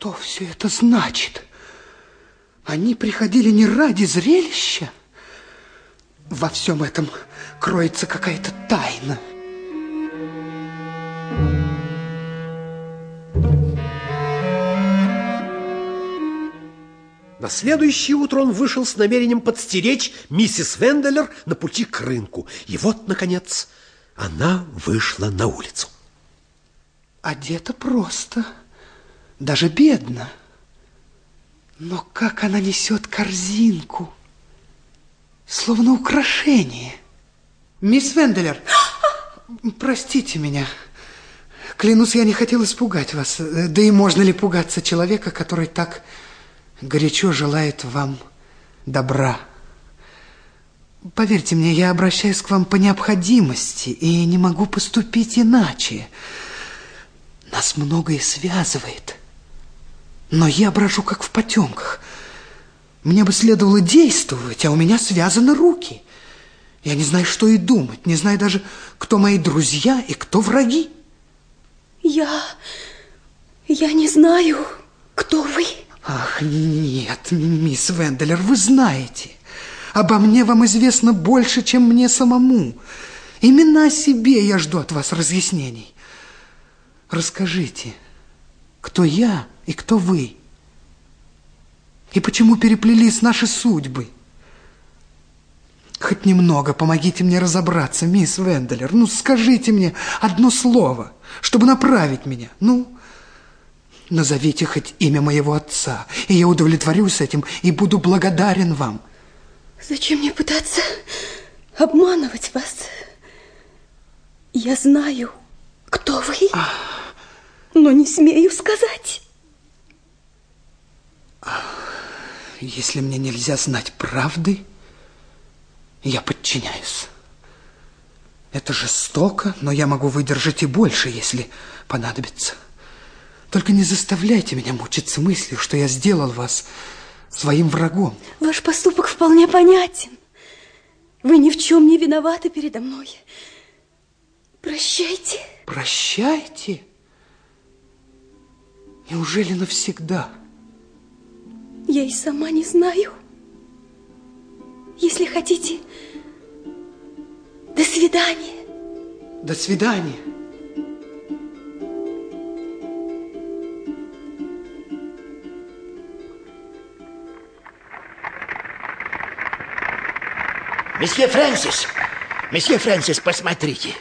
Что все это значит? Они приходили не ради зрелища? Во всем этом кроется какая-то тайна. На следующее утро он вышел с намерением подстеречь миссис Венделер на пути к рынку. И вот, наконец, она вышла на улицу. Одета просто, даже бедно. Но как она несет корзинку, словно украшение. Мисс Венделер, простите меня. Клянусь, я не хотел испугать вас. Да и можно ли пугаться человека, который так горячо желает вам добра? Поверьте мне, я обращаюсь к вам по необходимости и не могу поступить иначе. Нас многое связывает. Но я брожу как в потемках. Мне бы следовало действовать, а у меня связаны руки. Я не знаю, что и думать, не знаю даже, кто мои друзья и кто враги. Я... я не знаю, кто вы. Ах, нет, мисс Венделер, вы знаете. Обо мне вам известно больше, чем мне самому. Именно о себе я жду от вас разъяснений. Расскажите, кто я и кто вы? И почему переплелись наши судьбы? Хоть немного помогите мне разобраться, мисс Венделер. Ну, скажите мне одно слово, чтобы направить меня. Ну, назовите хоть имя моего отца, и я удовлетворюсь этим и буду благодарен вам. Зачем мне пытаться обманывать вас? Я знаю, кто вы, но не смею сказать. Если мне нельзя знать правды, я подчиняюсь. Это жестоко, но я могу выдержать и больше, если понадобится. Только не заставляйте меня мучиться мыслью, что я сделал вас своим врагом. Ваш поступок вполне понятен. Вы ни в чем не виноваты передо мной. Прощайте. Прощайте? Неужели навсегда? Я и сама не знаю. Если хотите, до свидания. До свидания. Месье Фрэнсис, месье Фрэнсис, посмотрите.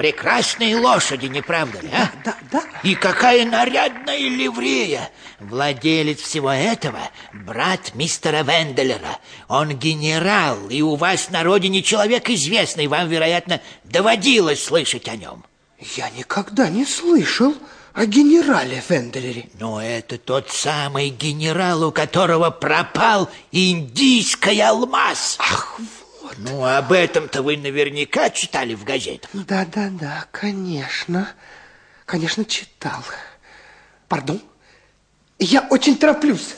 Прекрасные лошади, не правда ли, а? Да, да. И какая нарядная ливрея. Владелец всего этого – брат мистера Венделера. Он генерал, и у вас на родине человек известный. Вам, вероятно, доводилось слышать о нем. Я никогда не слышал о генерале Венделере. Но это тот самый генерал, у которого пропал индийский алмаз. Ах, вот. Ну, об этом-то вы наверняка читали в газетах. Да, да, да, конечно. Конечно, читал. Пардон? Я очень тороплюсь.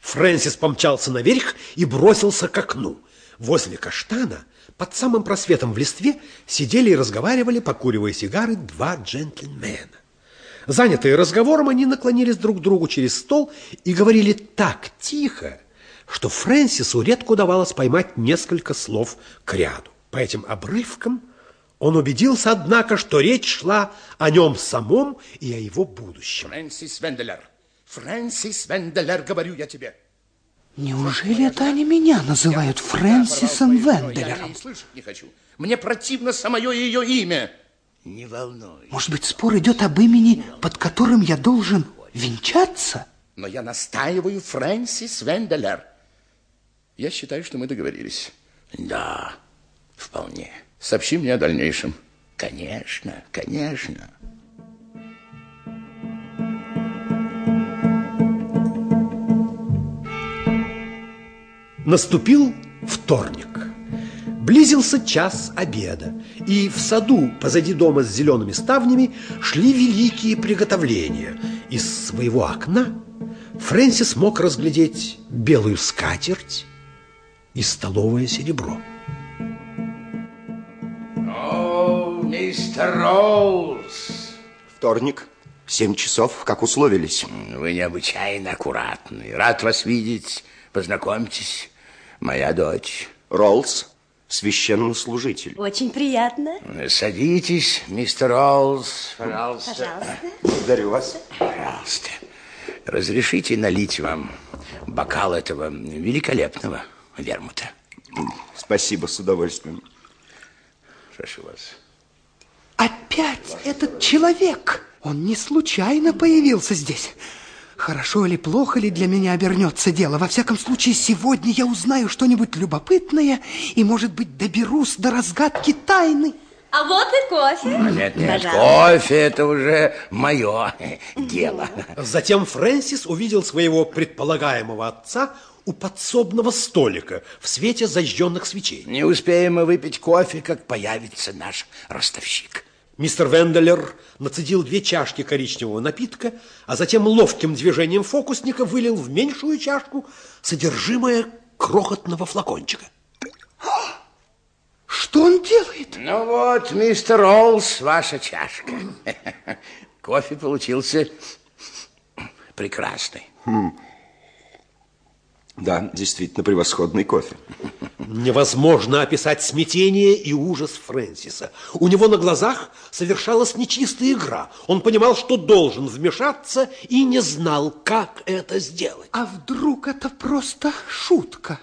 Фрэнсис помчался наверх и бросился к окну. Возле каштана, под самым просветом в листве, сидели и разговаривали, покуривая сигары, два джентльмена. Занятые разговором, они наклонились друг к другу через стол и говорили так тихо, что Фрэнсису редко удавалось поймать несколько слов к ряду. По этим обрывкам он убедился, однако, что речь шла о нем самом и о его будущем. Фрэнсис Венделер, Фрэнсис Венделер, говорю я тебе. Неужели это они меня называют Фрэнсисом Венделером? не хочу. Мне противно самое ее имя. Не волнуйся. Может быть, спор идет об имени, под которым я должен венчаться? Но я настаиваю Фрэнсис Венделер. Я считаю, что мы договорились. Да, вполне. Сообщи мне о дальнейшем. Конечно, конечно. Наступил вторник. Близился час обеда, и в саду позади дома с зелеными ставнями шли великие приготовления. Из своего окна Фрэнсис мог разглядеть белую скатерть и столовое серебро. О, мистер Роуз. Вторник. Семь часов, как условились. Вы необычайно аккуратны. Рад вас видеть. Познакомьтесь, моя дочь. Роллс, священнослужитель. Очень приятно. Садитесь, мистер Роллс, пожалуйста. Пожалуйста. Благодарю вас. Пожалуйста. Разрешите налить вам бокал этого великолепного вермута. Спасибо, с удовольствием. Прошу вас. Опять этот человек. Он не случайно появился здесь. Хорошо или плохо ли для меня обернется дело. Во всяком случае, сегодня я узнаю что-нибудь любопытное и, может быть, доберусь до разгадки тайны. А вот и кофе. Нет, нет, Пожалуйста. кофе это уже мое дело. Затем Фрэнсис увидел своего предполагаемого отца у подсобного столика в свете зажженных свечей. Не успеем мы выпить кофе, как появится наш ростовщик. Мистер Венделер нацедил две чашки коричневого напитка, а затем ловким движением фокусника вылил в меньшую чашку содержимое крохотного флакончика. Что он делает? Ну вот, мистер Роллс, ваша чашка. Кофе получился прекрасный. Да, действительно превосходный кофе. Невозможно описать смятение и ужас Фрэнсиса. У него на глазах совершалась нечистая игра. Он понимал, что должен вмешаться и не знал, как это сделать. А вдруг это просто шутка?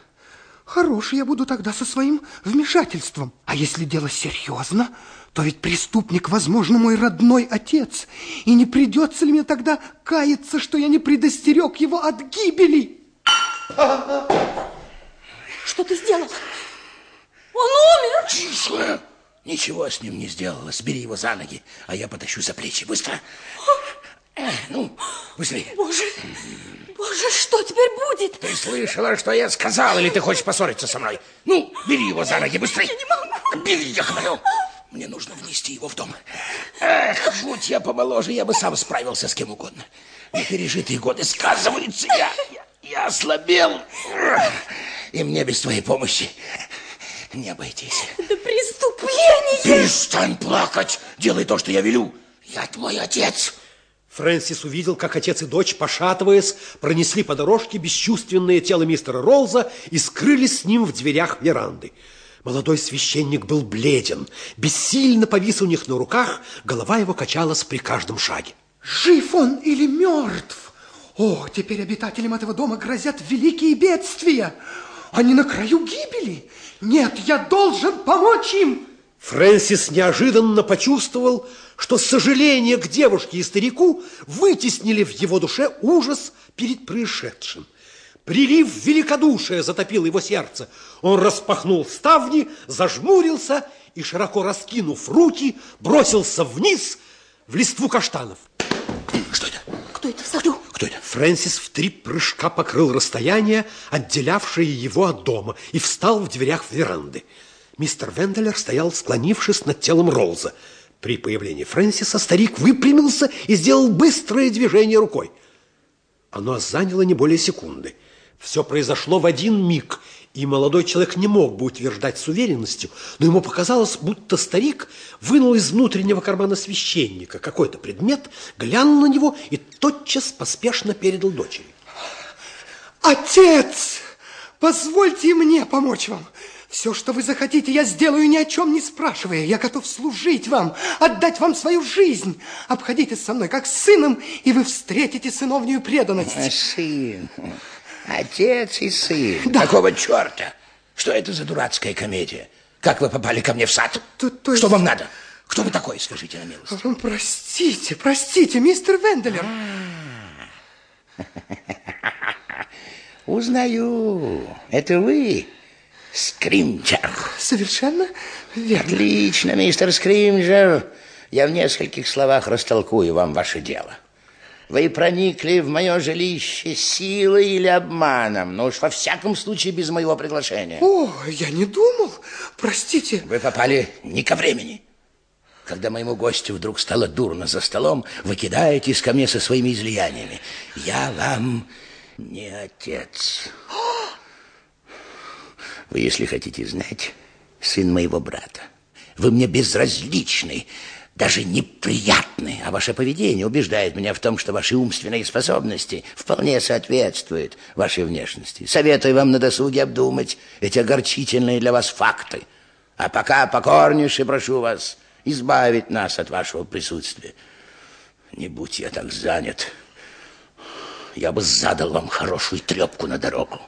Хорош я буду тогда со своим вмешательством. А если дело серьезно, то ведь преступник, возможно, мой родной отец. И не придется ли мне тогда каяться, что я не предостерег его от гибели? Что ты сделал? Он умер. Тише! Ничего с ним не сделалось. Бери его за ноги, а я потащу за плечи. Быстро! Э, Ну, быстрее. Боже, боже, что теперь будет? Ты слышала, что я сказал, или ты хочешь поссориться со мной? Ну, бери его за ноги, быстрее. Я не могу. Бери, я говорю. Мне нужно внести его в дом. Эх, будь я помоложе, я бы сам справился с кем угодно. Непережитые годы сказываются. Я, я, ослабел. И мне без твоей помощи не обойтись. Это преступление. Перестань плакать. Делай то, что я велю. Я твой отец. Фрэнсис увидел, как отец и дочь, пошатываясь, пронесли по дорожке бесчувственное тело мистера Роллза и скрылись с ним в дверях веранды. Молодой священник был бледен, бессильно повис у них на руках, голова его качалась при каждом шаге. Жив он или мертв? О, теперь обитателям этого дома грозят великие бедствия. Они на краю гибели. Нет, я должен помочь им. Фрэнсис неожиданно почувствовал, что сожаление к девушке и старику вытеснили в его душе ужас перед происшедшим. Прилив великодушия затопил его сердце. Он распахнул ставни, зажмурился и, широко раскинув руки, бросился вниз в листву каштанов. Что это? Кто это в саду? Кто это? Фрэнсис в три прыжка покрыл расстояние, отделявшее его от дома, и встал в дверях веранды. Мистер Венделер стоял, склонившись над телом Ролза. При появлении Фрэнсиса старик выпрямился и сделал быстрое движение рукой. Оно заняло не более секунды. Все произошло в один миг, и молодой человек не мог бы утверждать с уверенностью, но ему показалось, будто старик вынул из внутреннего кармана священника какой-то предмет, глянул на него и тотчас поспешно передал дочери. Отец, позвольте мне помочь вам. Все, что вы захотите, я сделаю, ни о чем не спрашивая. Я готов служить вам, отдать вам свою жизнь. Обходитесь со мной как с сыном, и вы встретите сыновнюю преданность. Сын. Отец и сын. Да. Какого черта? Что это за дурацкая комедия? Как вы попали ко мне в сад? То- то Что есть- вам надо? Кто вы такой, скажите на милость? Простите, простите, мистер Венделер. Узнаю. Это вы, Скримджер. Совершенно верно. Отлично, мистер Скримджер. Я в нескольких словах растолкую вам ваше дело. Вы проникли в мое жилище силой или обманом, но уж во всяком случае без моего приглашения. О, я не думал. Простите. Вы попали не ко времени. Когда моему гостю вдруг стало дурно за столом, вы кидаетесь ко мне со своими излияниями. Я вам не отец. Вы, если хотите знать, сын моего брата. Вы мне безразличны, даже неприятны, а ваше поведение убеждает меня в том, что ваши умственные способности вполне соответствуют вашей внешности. Советую вам на досуге обдумать эти огорчительные для вас факты. А пока покорнейше прошу вас избавить нас от вашего присутствия. Не будь я так занят, я бы задал вам хорошую трепку на дорогу.